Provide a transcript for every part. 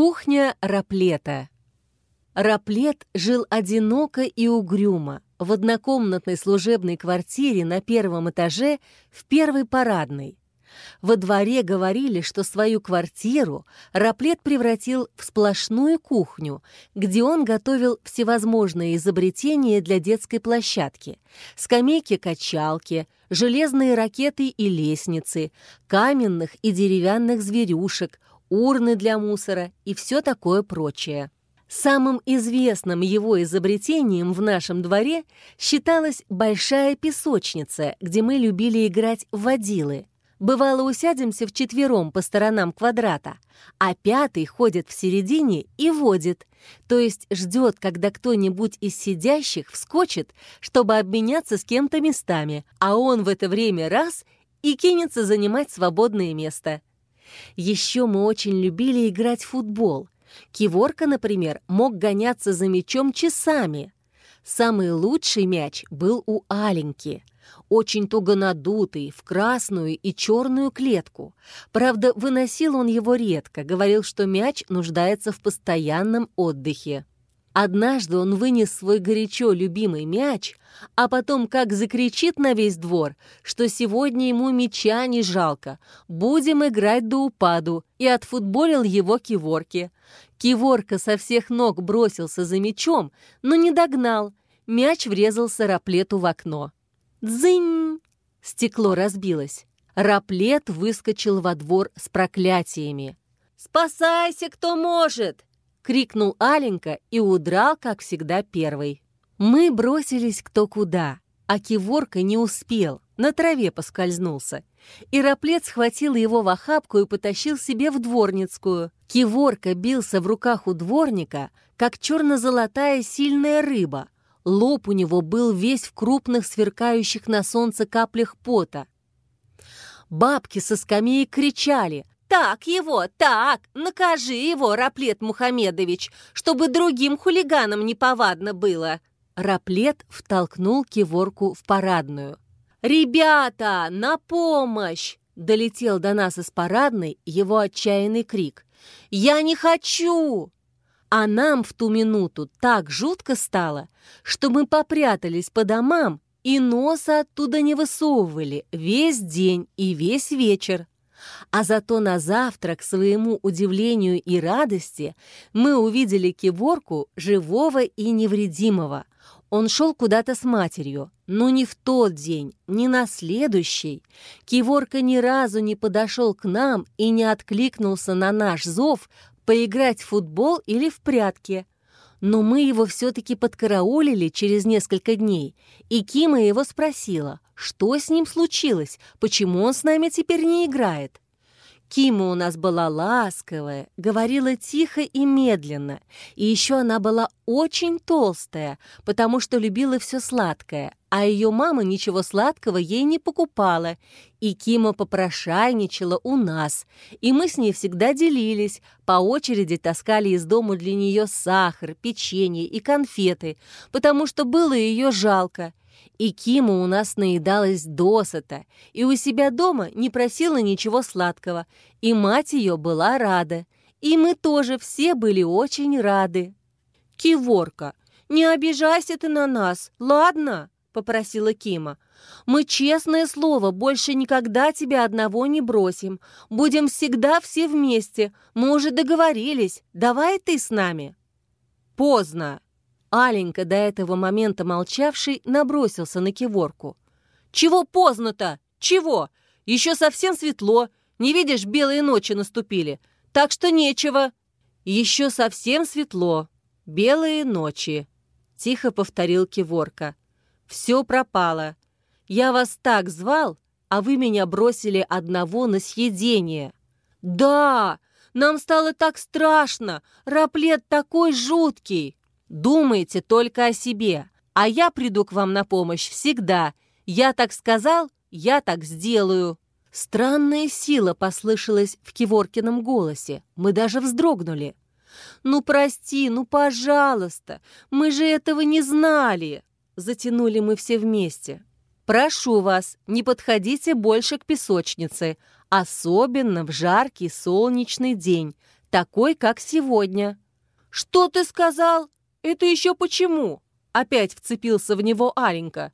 Кухня Раплета. Раплет жил одиноко и угрюмо в однокомнатной служебной квартире на первом этаже в первой парадной. Во дворе говорили, что свою квартиру Раплет превратил в сплошную кухню, где он готовил всевозможные изобретения для детской площадки. Скамейки-качалки, железные ракеты и лестницы, каменных и деревянных зверюшек, урны для мусора и все такое прочее. Самым известным его изобретением в нашем дворе считалась большая песочница, где мы любили играть в водилы. Бывало, усядемся вчетвером по сторонам квадрата, а пятый ходит в середине и водит, то есть ждет, когда кто-нибудь из сидящих вскочит, чтобы обменяться с кем-то местами, а он в это время раз и кинется занимать свободное место. Еще мы очень любили играть в футбол. Киворка, например, мог гоняться за мячом часами. Самый лучший мяч был у Аленьки. Очень туго надутый, в красную и черную клетку. Правда, выносил он его редко, говорил, что мяч нуждается в постоянном отдыхе. Однажды он вынес свой горячо любимый мяч, а потом как закричит на весь двор, что сегодня ему мяча не жалко, будем играть до упаду, и отфутболил его Киворке. Киворка со всех ног бросился за мячом, но не догнал. Мяч врезался Раплету в окно. Дзынь! Стекло разбилось. Раплет выскочил во двор с проклятиями. «Спасайся, кто может!» — крикнул Аленька и удрал, как всегда, первый. Мы бросились кто куда, а Киворка не успел, на траве поскользнулся. И Раплет схватил его в охапку и потащил себе в дворницкую. Киворка бился в руках у дворника, как черно-золотая сильная рыба. Лоб у него был весь в крупных сверкающих на солнце каплях пота. Бабки со скамеек кричали «Так его, так! Накажи его, Раплет Мухамедович, чтобы другим хулиганам неповадно было!» Раплет втолкнул Киворку в парадную. «Ребята, на помощь!» Долетел до нас из парадной его отчаянный крик. «Я не хочу!» А нам в ту минуту так жутко стало, что мы попрятались по домам и носа оттуда не высовывали весь день и весь вечер. А зато на завтра, к своему удивлению и радости, мы увидели киборку живого и невредимого. Он шел куда-то с матерью, но не в тот день, не на следующий. Киворка ни разу не подошел к нам и не откликнулся на наш зов поиграть в футбол или в прятки. Но мы его все-таки подкараулили через несколько дней, и Кима его спросила, что с ним случилось, почему он с нами теперь не играет. Кима у нас была ласковая, говорила тихо и медленно, и еще она была очень толстая, потому что любила все сладкое, а ее мама ничего сладкого ей не покупала, и Кима попрошайничала у нас, и мы с ней всегда делились, по очереди таскали из дома для нее сахар, печенье и конфеты, потому что было ее жалко, и Кима у нас наедалась досыта, и у себя дома не просила ничего сладкого, и мать ее была рада, и мы тоже все были очень рады. «Киворка, не обижайся ты на нас, ладно?» — попросила Кима. «Мы, честное слово, больше никогда тебя одного не бросим. Будем всегда все вместе. Мы уже договорились. Давай ты с нами». «Поздно», Аленька, до этого момента молчавший, набросился на киворку. «Чего поздно-то? Чего? Еще совсем светло. Не видишь, белые ночи наступили. Так что нечего». «Еще совсем светло. Белые ночи», — тихо повторил киворка. «Все пропало. Я вас так звал, а вы меня бросили одного на съедение». «Да, нам стало так страшно. Раплет такой жуткий». Думайте только о себе, а я приду к вам на помощь всегда. Я так сказал, я так сделаю». Странная сила послышалась в Киворкином голосе. Мы даже вздрогнули. «Ну, прости, ну, пожалуйста, мы же этого не знали!» Затянули мы все вместе. «Прошу вас, не подходите больше к песочнице, особенно в жаркий солнечный день. такой, как сегодня». «Что ты сказал? Это еще почему?» Опять вцепился в него Аленька.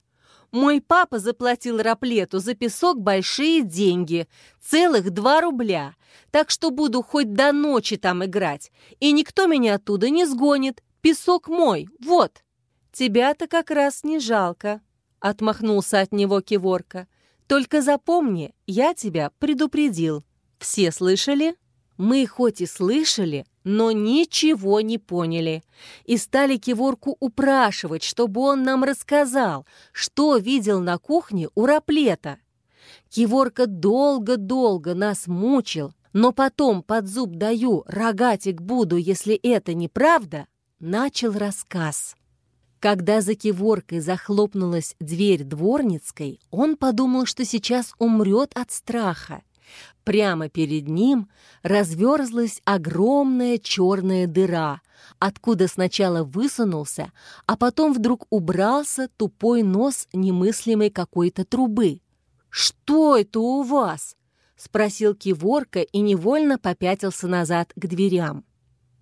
«Мой папа заплатил Раплету за песок большие деньги, целых два рубля, так что буду хоть до ночи там играть, и никто меня оттуда не сгонит. Песок мой, вот!» «Тебя-то как раз не жалко», — отмахнулся от него Киворка. «Только запомни, я тебя предупредил. Все слышали?» Мы хоть и слышали, но ничего не поняли. И стали Киворку упрашивать, чтобы он нам рассказал, что видел на кухне у Раплета. Киворка долго-долго нас мучил, но потом под зуб даю, рогатик буду, если это неправда, начал рассказ. Когда за Киворкой захлопнулась дверь дворницкой, он подумал, что сейчас умрет от страха. Прямо перед ним разверзлась огромная черная дыра, откуда сначала высунулся, а потом вдруг убрался тупой нос немыслимой какой-то трубы. «Что это у вас?» — спросил Киворка и невольно попятился назад к дверям.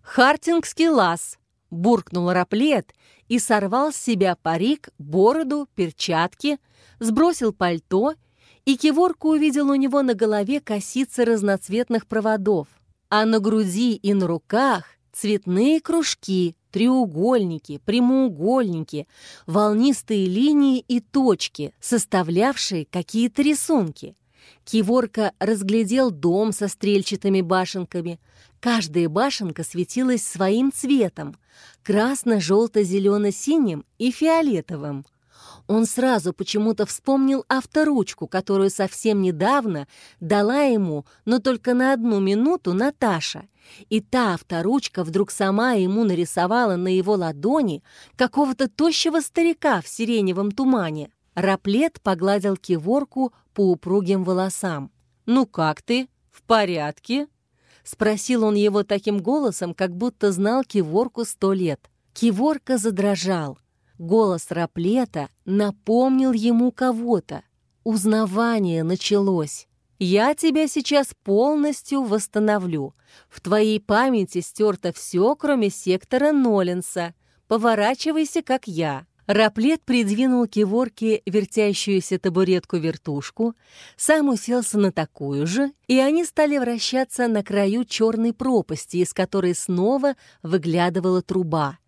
«Хартингский лаз», — буркнул Раплет и сорвал с себя парик, бороду, перчатки, сбросил пальто и Киворка увидел у него на голове косицы разноцветных проводов, а на груди и на руках цветные кружки, треугольники, прямоугольники, волнистые линии и точки, составлявшие какие-то рисунки. Киворка разглядел дом со стрельчатыми башенками. Каждая башенка светилась своим цветом — красно-желто-зелено-синим и фиолетовым. Он сразу почему-то вспомнил авторучку, которую совсем недавно дала ему, но только на одну минуту, Наташа. И та авторучка вдруг сама ему нарисовала на его ладони какого-то тощего старика в сиреневом тумане. Раплет погладил киворку по упругим волосам. «Ну как ты? В порядке?» Спросил он его таким голосом, как будто знал Киворку сто лет. Киворка задрожал. Голос Раплета напомнил ему кого-то. Узнавание началось. «Я тебя сейчас полностью восстановлю. В твоей памяти стерто все, кроме сектора Нолинса. Поворачивайся, как я». Раплет придвинул к вертящуюся табуретку-вертушку, сам уселся на такую же, и они стали вращаться на краю черной пропасти, из которой снова выглядывала труба.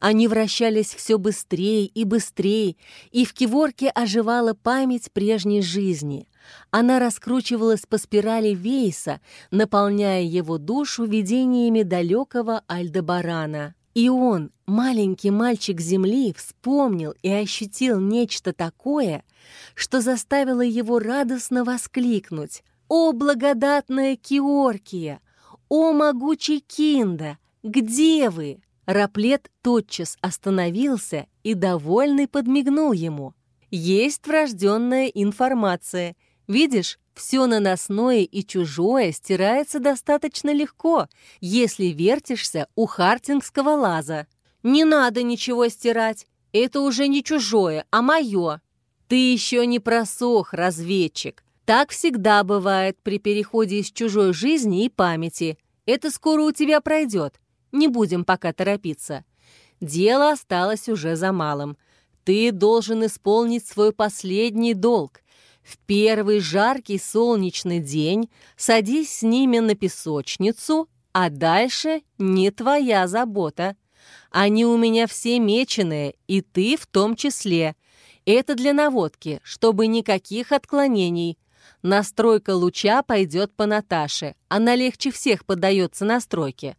Они вращались все быстрее и быстрее, и в Киворке оживала память прежней жизни. Она раскручивалась по спирали Вейса, наполняя его душу видениями далекого Альдебарана. И он, маленький мальчик Земли, вспомнил и ощутил нечто такое, что заставило его радостно воскликнуть «О, благодатная Киоркия! О, могучий Кинда! Где вы?» Раплет тотчас остановился и, довольный, подмигнул ему. «Есть врожденная информация. Видишь, все наносное и чужое стирается достаточно легко, если вертишься у хартингского лаза. Не надо ничего стирать, это уже не чужое, а мое. Ты еще не просох, разведчик. Так всегда бывает при переходе из чужой жизни и памяти. Это скоро у тебя пройдет. Не будем пока торопиться. Дело осталось уже за малым. Ты должен исполнить свой последний долг. В первый жаркий солнечный день садись с ними на песочницу, а дальше не твоя забота. Они у меня все меченые, и ты в том числе. Это для наводки, чтобы никаких отклонений. Настройка луча пойдет по Наташе. Она легче всех поддается настройке.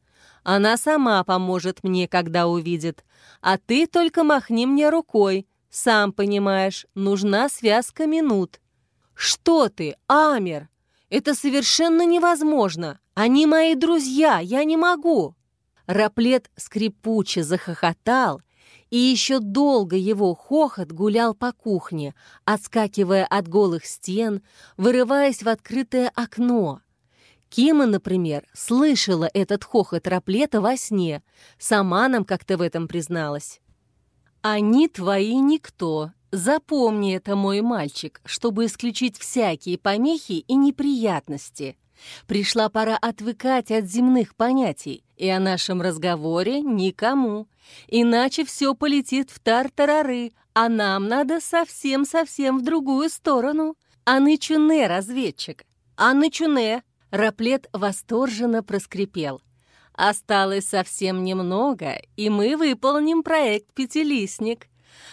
Она сама поможет мне, когда увидит. А ты только махни мне рукой. Сам понимаешь, нужна связка минут». «Что ты, Амер? Это совершенно невозможно. Они мои друзья, я не могу». Раплет скрипуче захохотал, и еще долго его хохот гулял по кухне, отскакивая от голых стен, вырываясь в открытое окно. Кима, например, слышала этот хохот Раплета во сне, сама нам как-то в этом призналась. «Они твои никто. Запомни это, мой мальчик, чтобы исключить всякие помехи и неприятности. Пришла пора отвыкать от земных понятий, и о нашем разговоре никому. Иначе все полетит в тартарары, а нам надо совсем-совсем в другую сторону. А нычуне, разведчик, а нычуне!» Раплет восторженно проскрипел. «Осталось совсем немного, и мы выполним проект «Пятилистник».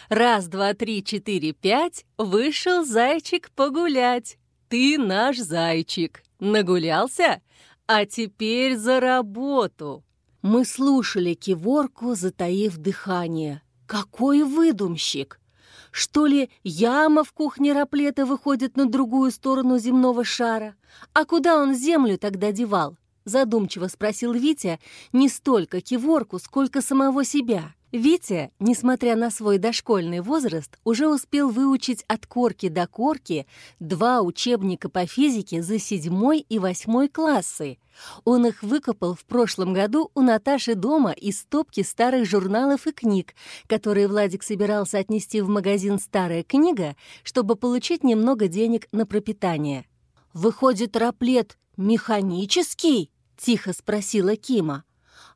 Раз, два, три, четыре, пять, вышел зайчик погулять. Ты наш зайчик. Нагулялся? А теперь за работу. Мы слушали киворку, затаив дыхание. Какой выдумщик! Что ли, яма в кухне Раплета выходит на другую сторону земного шара? А куда он землю тогда девал? Задумчиво спросил Витя не столько киворку, сколько самого себя. Витя, несмотря на свой дошкольный возраст, уже успел выучить от корки до корки два учебника по физике за седьмой и восьмой классы. Он их выкопал в прошлом году у Наташи дома из стопки старых журналов и книг, которые Владик собирался отнести в магазин «Старая книга», чтобы получить немного денег на пропитание. «Выходит, раплет механический?» — тихо спросила Кима.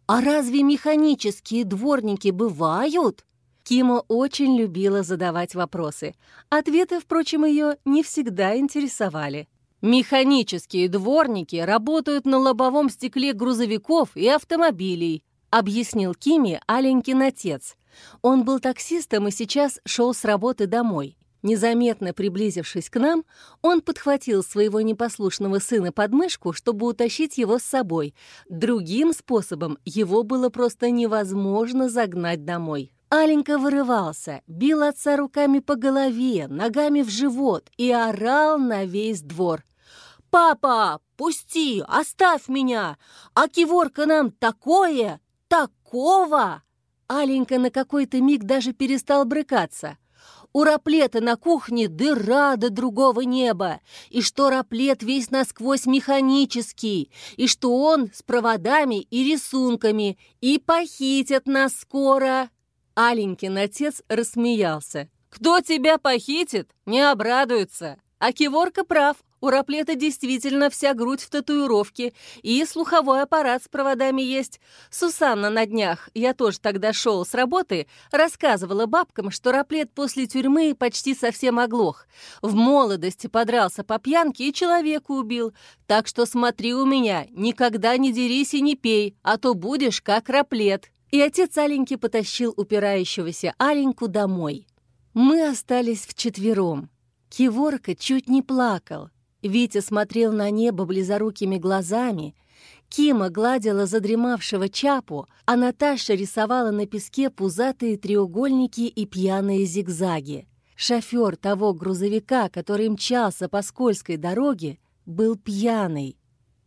«А разве механические дворники бывают?» Кима очень любила задавать вопросы. Ответы, впрочем, ее не всегда интересовали. «Механические дворники работают на лобовом стекле грузовиков и автомобилей», объяснил Киме Аленькин отец. Он был таксистом и сейчас шел с работы домой. Незаметно приблизившись к нам, он подхватил своего непослушного сына под мышку, чтобы утащить его с собой. Другим способом его было просто невозможно загнать домой. Аленька вырывался, бил отца руками по голове, ногами в живот и орал на весь двор. «Папа, пусти, оставь меня! А киворка нам такое, такого!» Аленька на какой-то миг даже перестал брыкаться – у раплета на кухне дыра до другого неба, и что раплет весь насквозь механический, и что он с проводами и рисунками, и похитят нас скоро. Аленькин отец рассмеялся. «Кто тебя похитит, не обрадуется. А Киворка прав, у Раплета действительно вся грудь в татуировке, и слуховой аппарат с проводами есть. Сусанна на днях, я тоже тогда шел с работы, рассказывала бабкам, что Раплет после тюрьмы почти совсем оглох. В молодости подрался по пьянке и человека убил. Так что смотри у меня, никогда не дерись и не пей, а то будешь как Раплет. И отец Аленьки потащил упирающегося Аленьку домой. Мы остались вчетвером. Киворка чуть не плакал. Витя смотрел на небо близорукими глазами, Кима гладила задремавшего Чапу, а Наташа рисовала на песке пузатые треугольники и пьяные зигзаги. Шофер того грузовика, который мчался по скользкой дороге, был пьяный.